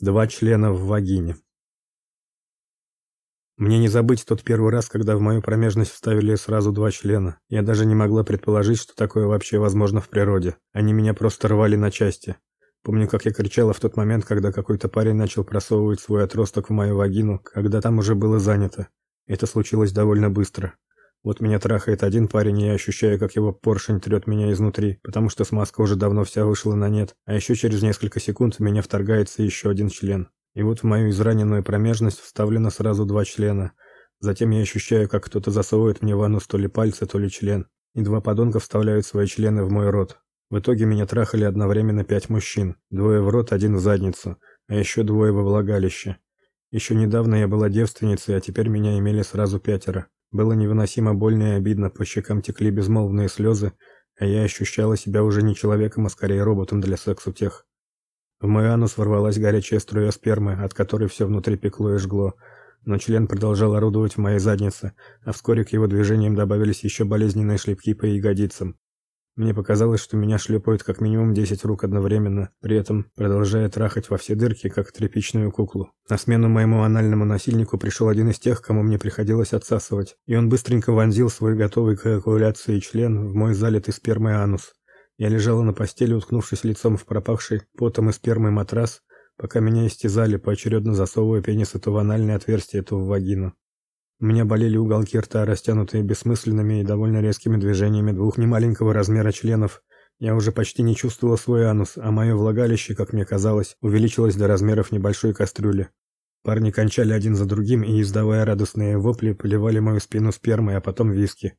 Два члена в вагине. Мне не забыть тот первый раз, когда в мою промежность вставили сразу два члена. Я даже не могла предположить, что такое вообще возможно в природе. Они меня просто рвали на части. Помню, как я кричала в тот момент, когда какой-то парень начал просовывать свой отросток в мою вагину, когда там уже было занято. Это случилось довольно быстро. Вот меня трахает один парень, и я ощущаю, как его поршень трет меня изнутри, потому что смазка уже давно вся вышла на нет, а еще через несколько секунд в меня вторгается еще один член. И вот в мою израненную промежность вставлено сразу два члена. Затем я ощущаю, как кто-то засовывает мне в анус то ли пальцы, то ли член, и два подонка вставляют свои члены в мой рот. В итоге меня трахали одновременно пять мужчин, двое в рот, один в задницу, а еще двое во влагалище. Еще недавно я была девственницей, а теперь меня имели сразу пятеро. Было невыносимо больно и обидно, по щекам текли безмолвные слезы, а я ощущала себя уже не человеком, а скорее роботом для секс-утех. В мой анус ворвалась горячая струя спермы, от которой все внутри пекло и жгло, но член продолжал орудовать в моей заднице, а вскоре к его движениям добавились еще болезненные шлепки по ягодицам. Мне показалось, что меня шлепают как минимум 10 рук одновременно, при этом продолжая трахать во все дырки, как тряпичную куклу. На смену моему анальному насильнику пришел один из тех, кому мне приходилось отсасывать, и он быстренько вонзил свой готовый к эякуляции член в мой залитый спермой анус. Я лежала на постели, уткнувшись лицом в пропахший потом и спермой матрас, пока меня истязали, поочередно засовывая пенис то в анальное отверстие, то в вагину. У меня болели уголки рта, растянутые бессмысленными и довольно резкими движениями двух немаленького размера членов. Я уже почти не чувствовала свой анус, а мое влагалище, как мне казалось, увеличилось до размеров небольшой кастрюли. Парни кончали один за другим и, издавая радостные вопли, поливали мою спину спермой, а потом виски.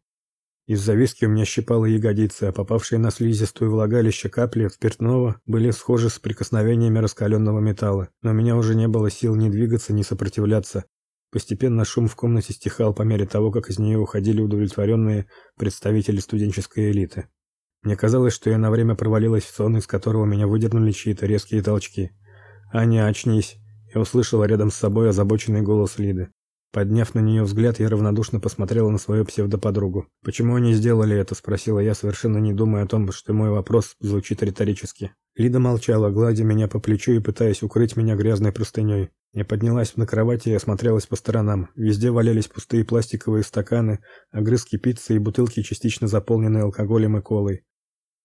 Из-за виски у меня щипало ягодицы, а попавшие на слизистую влагалище капли спиртного были схожи с прикосновениями раскаленного металла. Но у меня уже не было сил ни двигаться, ни сопротивляться. Постепенно шум в комнате стихал по мере того, как из нее уходили удовлетворенные представители студенческой элиты. Мне казалось, что я на время провалилась в сон, из которого меня выдернули чьи-то резкие толчки. "Аня, очнись!" Я услышала рядом с собой озабоченный голос Лиды. Подняв на нее взгляд, я равнодушно посмотрела на свою псевдоподругу. "Почему они сделали это?" спросила я, совершенно не думая о том, что мой вопрос звучит риторически. Лида молчала, гладя меня по плечу и пытаясь укрыть меня грязной простыней. Я поднялась на кровати и осмотрелась по сторонам. Везде валялись пустые пластиковые стаканы, огрызки пиццы и бутылки, частично заполненные алкоголем и колой.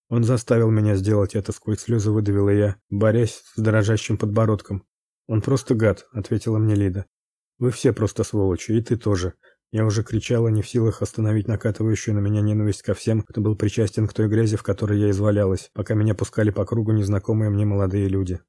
Он заставил меня сделать это, сквозь слезы выдавила я, борясь с дрожащим подбородком. Он просто гад, ответила мне Лида. Вы все просто сволочи, и ты тоже. Я уже кричала, не в силах остановить накатывающую на меня ненависть ко всем, кто был причастен к той грязи, в которой я извалялась, пока меня пускали по кругу незнакомые мне молодые люди.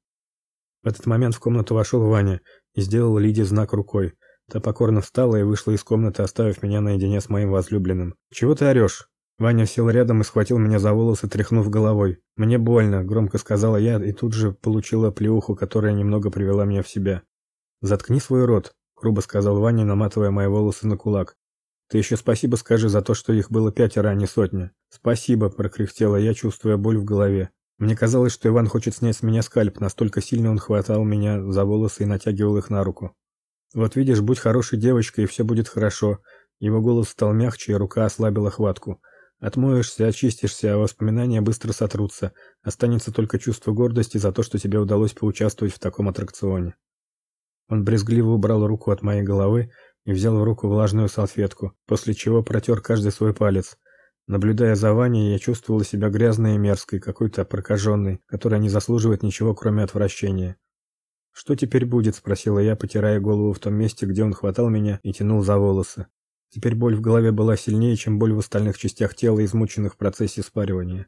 В этот момент в комнату вошел Ваня и сделал Лиде знак рукой. Та покорно встала и вышла из комнаты, оставив меня наедине с моим возлюбленным. "Чего ты орешь?» Ваня сел рядом и схватил меня за волосы, тряхнув головой. "Мне больно", громко сказала я и тут же получила плеуху, которая немного привела меня в себя. "Заткни свой рот", грубо сказал Ваня, наматывая мои волосы на кулак. "Ты еще спасибо скажи за то, что их было пятеро, а не сотня". "Спасибо", прокряхтела я, чувствуя боль в голове. Мне казалось, что Иван хочет снять с меня скальп, настолько сильно он хватал меня за волосы и натягивал их на руку. Вот видишь, будь хорошей девочкой, и все будет хорошо. Его голос стал мягче, и рука ослабила хватку. Отмоешься, очистишься, а воспоминания быстро сотрутся. Останется только чувство гордости за то, что тебе удалось поучаствовать в таком аттракционе. Он брезгливо убрал руку от моей головы и взял в руку влажную салфетку, после чего протер каждый свой палец. Наблюдая за Ваней, я чувствовала себя грязной и мерзкой, какой-то прокаженной, которая не заслуживает ничего, кроме отвращения. Что теперь будет, спросила я, потирая голову в том месте, где он хватал меня и тянул за волосы. Теперь боль в голове была сильнее, чем боль в остальных частях тела, измученных в процессе спаривания.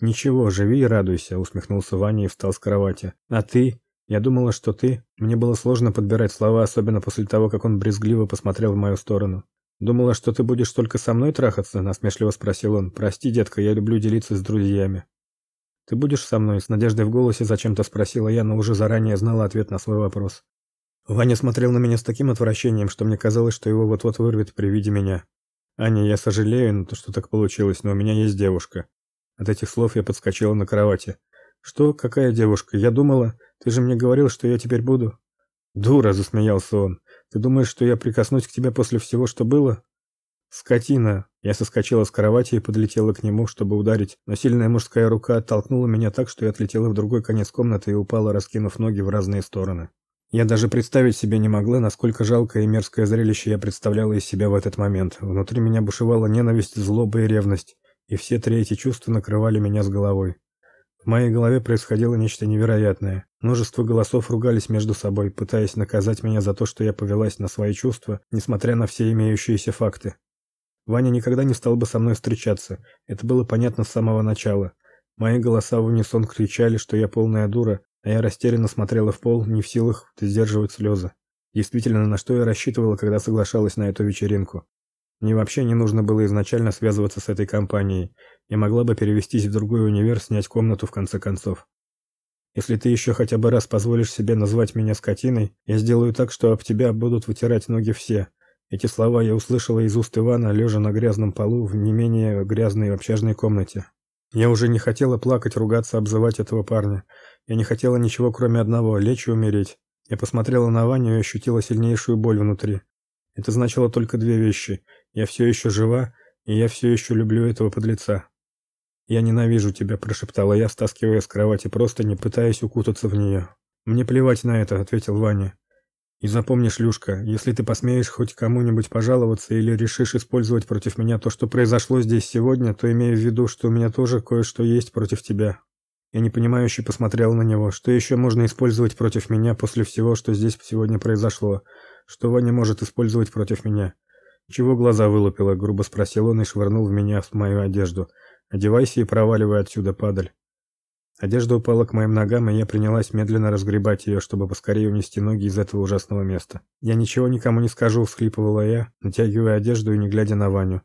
Ничего, живи и радуйся, усмехнулся Ваня и встал с кровати. А ты? Я думала, что ты. Мне было сложно подбирать слова, особенно после того, как он брезгливо посмотрел в мою сторону. Думала, что ты будешь только со мной трахаться, насмешливо спросил он. Прости, детка, я люблю делиться с друзьями. Ты будешь со мной? с надеждой в голосе зачем-то спросила я, но уже заранее знала ответ на свой вопрос. Ваня смотрел на меня с таким отвращением, что мне казалось, что его вот-вот вырвет при виде меня. Аня, я сожалею, что так получилось, но у меня есть девушка. От этих слов я подскочила на кровати. Что? Какая девушка? Я думала, ты же мне говорил, что я теперь буду. Дура, засмеялся он. Ты думаешь, что я прикоснусь к тебе после всего, что было? Скотина. Я соскочила с кровати и подлетела к нему, чтобы ударить, но сильная мужская рука оттолкнула меня так, что я отлетела в другой конец комнаты и упала, раскинув ноги в разные стороны. Я даже представить себе не могла, насколько жалкое и мерзкое зрелище я представляла из себя в этот момент. Внутри меня бушевала ненависть, злоба и ревность, и все три эти чувства накрывали меня с головой. В моей голове происходило нечто невероятное. Множество голосов ругались между собой, пытаясь наказать меня за то, что я повелась на свои чувства, несмотря на все имеющиеся факты. Ваня никогда не стал бы со мной встречаться. Это было понятно с самого начала. Мои голоса в унисон кричали, что я полная дура, а я растерянно смотрела в пол, не в силах сдерживать слезы. Действительно, на что я рассчитывала, когда соглашалась на эту вечеринку? Мне вообще не нужно было изначально связываться с этой компанией. Я могла бы перевестись в другой универ, снять комнату в конце концов. Если ты еще хотя бы раз позволишь себе назвать меня скотиной, я сделаю так, что об тебя будут вытирать ноги все. Эти слова я услышала из уст Ивана, лежа на грязном полу в не менее грязной общажной комнате. Я уже не хотела плакать, ругаться, обзывать этого парня. Я не хотела ничего, кроме одного лечь и умереть. Я посмотрела на Ваню и ощутила сильнейшую боль внутри. Это значило только две вещи: я все еще жива, и я все еще люблю этого подлеца. Я ненавижу тебя, прошептала я, стаскивая с кровати просто не пытаясь укутаться в нее. Мне плевать на это, ответил Ваня. И запомни, шлюшка, если ты посмеешь хоть кому-нибудь пожаловаться или решишь использовать против меня то, что произошло здесь сегодня, то имей в виду, что у меня тоже кое-что есть против тебя. Я непонимающе посмотрел на него. Что еще можно использовать против меня после всего, что здесь сегодня произошло? Что Ваня может использовать против меня? Чего глаза вылупила, грубо спросил он и швырнул в меня в мою одежду. Одевайся и проваливай отсюда, падаль. Одежда упала к моим ногам, и я принялась медленно разгребать ее, чтобы поскорее унести ноги из этого ужасного места. Я ничего никому не скажу, всхлипывала я, натягивая одежду и не глядя на Ваню.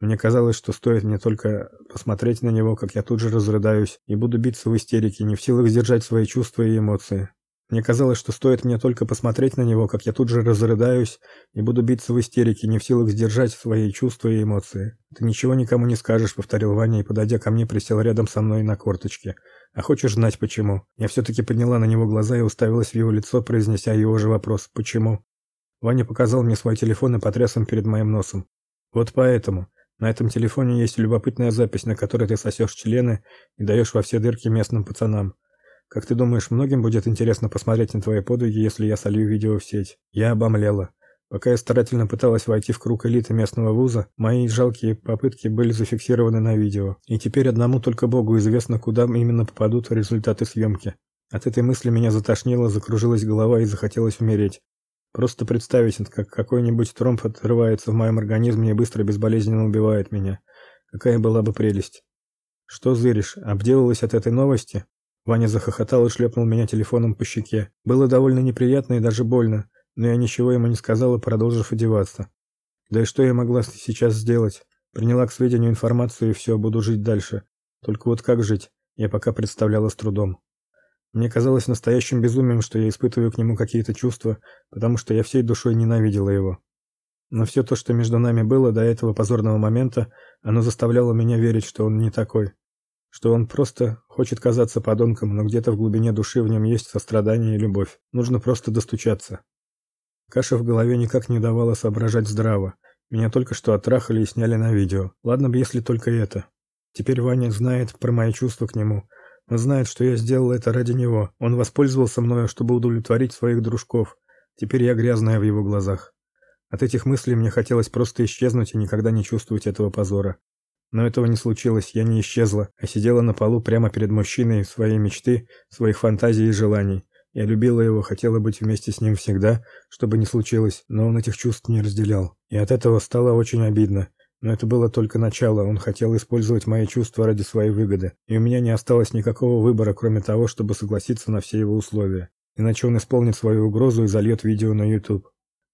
Мне казалось, что стоит мне только посмотреть на него, как я тут же разрыдаюсь и буду биться в истерике, не в силах сдержать свои чувства и эмоции. Мне казалось, что стоит мне только посмотреть на него, как я тут же разрыдаюсь и буду биться в истерике, не в силах сдержать свои чувства и эмоции. Ты ничего никому не скажешь, повторил Ваня и подойдя ко мне, присел рядом со мной на корточке. А хочешь знать почему? Я все таки подняла на него глаза и уставилась в его лицо, произнеся его же вопрос: "Почему?" Ваня показал мне свой телефон и потряс им перед моим носом. Вот поэтому. На этом телефоне есть любопытная запись, на которой ты сосешь члены и даешь во все дырки местным пацанам. Как ты думаешь, многим будет интересно посмотреть на твои подвиги, если я солью видео в сеть? Я обомлела. Пока я старательно пыталась войти в круг элиты местного вуза, мои жалкие попытки были зафиксированы на видео. И теперь одному только Богу известно, куда именно попадут результаты съемки. От этой мысли меня затошнило, закружилась голова и захотелось умереть. Просто представить, как какой-нибудь тромб отрывается в моем организме и быстро безболезненно убивает меня. Какая была бы прелесть. Что зыришь? Обделалась от этой новости? Ваня захохотал и шлепнул меня телефоном по щеке. Было довольно неприятно и даже больно, но я ничего ему не сказала, продолжив одеваться. Да и что я могла сейчас сделать? Приняла к сведению информацию и все, буду жить дальше. Только вот как жить, я пока представляла с трудом. Мне казалось настоящим безумием, что я испытываю к нему какие-то чувства, потому что я всей душой ненавидела его. Но все то, что между нами было до этого позорного момента, оно заставляло меня верить, что он не такой что он просто хочет казаться подонком, но где-то в глубине души в нем есть сострадание и любовь. Нужно просто достучаться. Каша в голове никак не давала соображать здраво. Меня только что оттрахали и сняли на видео. Ладно бы, если только это. Теперь Ваня знает про мои чувства к нему. Он знает, что я сделал это ради него. Он воспользовался мною, чтобы удовлетворить своих дружков. Теперь я грязная в его глазах. От этих мыслей мне хотелось просто исчезнуть и никогда не чувствовать этого позора. Но этого не случилось, я не исчезла, а сидела на полу прямо перед мужчиной своей мечты, своих фантазий и желаний. Я любила его, хотела быть вместе с ним всегда, чтобы не случилось, но он этих чувств не разделял. И от этого стало очень обидно. Но это было только начало, он хотел использовать мои чувства ради своей выгоды, и у меня не осталось никакого выбора, кроме того, чтобы согласиться на все его условия. Иначе он исполнит свою угрозу и зальет видео на YouTube.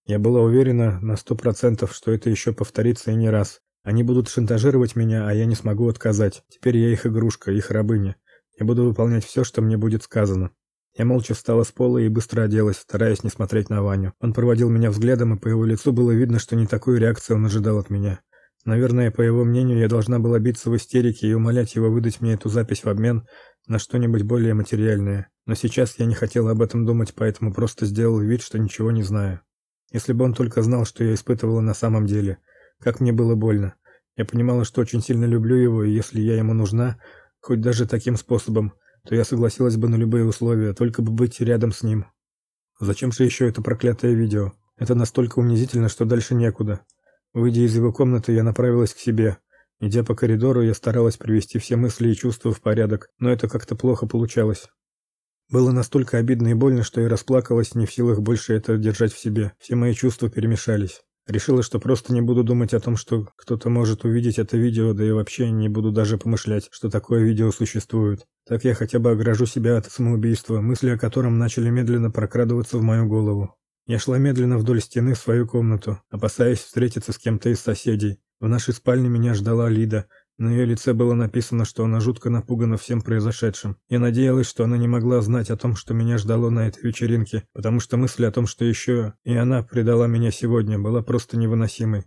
Я была уверена на сто процентов, что это еще повторится и не раз, они будут шантажировать меня, а я не смогу отказать. Теперь я их игрушка, их рабыня. Я буду выполнять все, что мне будет сказано. Я молча встала с пола и быстро оделась, стараясь не смотреть на Ваню. Он проводил меня взглядом, и по его лицу было видно, что не такую реакцию он ожидал от меня. Наверное, по его мнению, я должна была биться в истерике и умолять его выдать мне эту запись в обмен на что-нибудь более материальное. Но сейчас я не хотела об этом думать, поэтому просто сделал вид, что ничего не знаю. Если бы он только знал, что я испытывала на самом деле – как мне было больно. Я понимала, что очень сильно люблю его, и если я ему нужна, хоть даже таким способом, то я согласилась бы на любые условия, только бы быть рядом с ним. Зачем же еще это проклятое видео? Это настолько унизительно, что дальше некуда. Выйдя из его комнаты, я направилась к себе. Идя по коридору, я старалась привести все мысли и чувства в порядок, но это как-то плохо получалось. Было настолько обидно и больно, что я расплакалась, не в силах больше это держать в себе. Все мои чувства перемешались. Решила, что просто не буду думать о том, что кто-то может увидеть это видео, да и вообще не буду даже помышлять, что такое видео существует. Так я хотя бы огражу себя от самоубийства, мысли о котором начали медленно прокрадываться в мою голову. Я шла медленно вдоль стены в свою комнату, опасаясь встретиться с кем-то из соседей. В нашей спальне меня ждала Лида, на ее лице было написано, что она жутко напугана всем произошедшим. Я надеялась, что она не могла знать о том, что меня ждало на этой вечеринке, потому что мысль о том, что еще и она предала меня сегодня, была просто невыносимой.